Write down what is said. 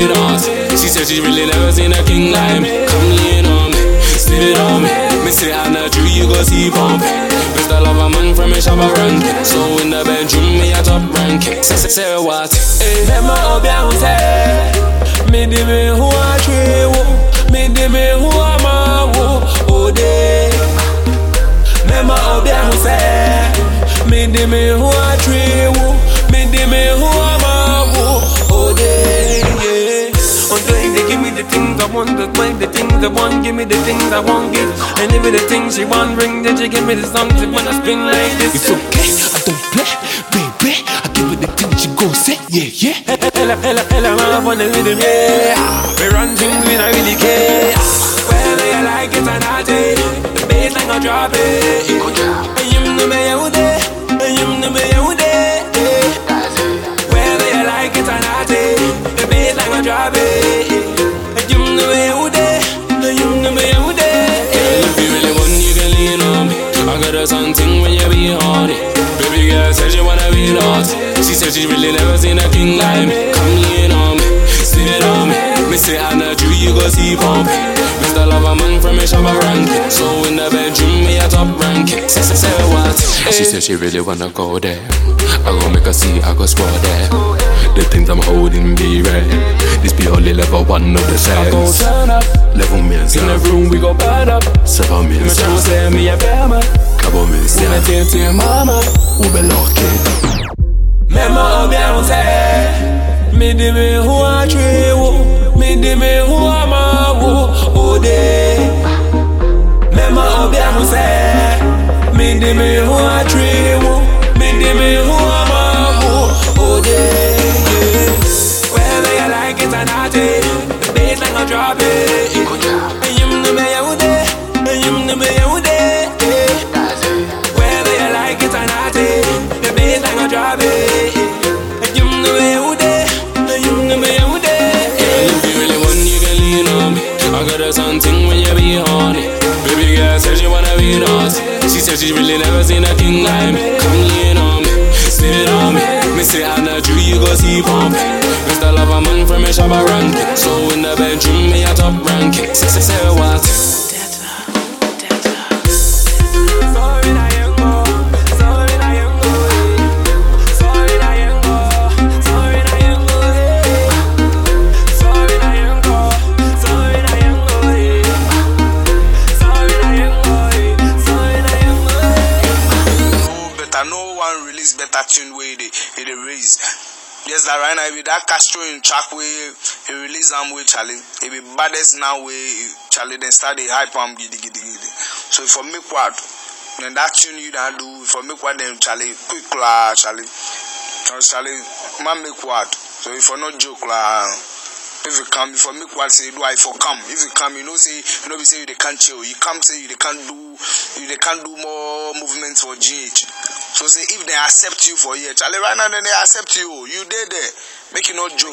she wanna. She said she really never seen a king like me. Come lean on me, sit on me. Me say I not you, you go see pump. Mr. Lover man from a shabba rank. So in the bedroom, me a top rank. Say, say, say what? Hey. Mema obia use Me di me hu a twe wo Me di me hu a ma wo oh, Ode Mema obia use Me di me hu a twe wo Me di me hu a ma I want, the way the things I want, give me the things I want, give. And it the things she want, bring, then she give me the songs she wanna spin like this. It's okay, I don't play, baby. I give her the thing she go say, yeah, yeah. Hella, hella, hella, on the rhythm, yeah. She wanna. She said she really never seen a king like me. Come lean on me, sit on me. Me say I not you, you go see pump. Mr. Lover man from a shabba rank. So in the bedroom, me a top rank. Say, say, say what? She said she really wanna go there. I go make her see, I go score there. The things I'm holding be red. This be only level one of the I gon' sense. turn up Level me in the room, we gon' burn up. Seven Me minutes, true say me a bear man. couple minutes, Me yeah. tell to mama. Ube lucky. Midi me hua chwe wo Midi me hua ma wo Ode. Mema obya muse. Midi me hua chwe wo Midi me She said she really never seen a king like me. Come lean on me, sit on me. Me say I not you, you go see pump. Mr. Lover man from a shabba rank. So in the bedroom, me a top rank. Say, say, say what? Better tune wey dey e dey raise. Yes na right now e be that castro in track wey he release am wey chale e be baddest now wey chale dem start dey hype am gidigidigidi. So for make wad then that tune you dan do for make wad dem chale quick la chale cause chale man make wad so if for no joke la if you come if for make wad say do i for come. If you come you know say you no be say you dey can chill. You come say you dey can do you dey can do more movement for gh so say if dem accept you for here chale right now dem dey accept you o you dey there. Make you no joke.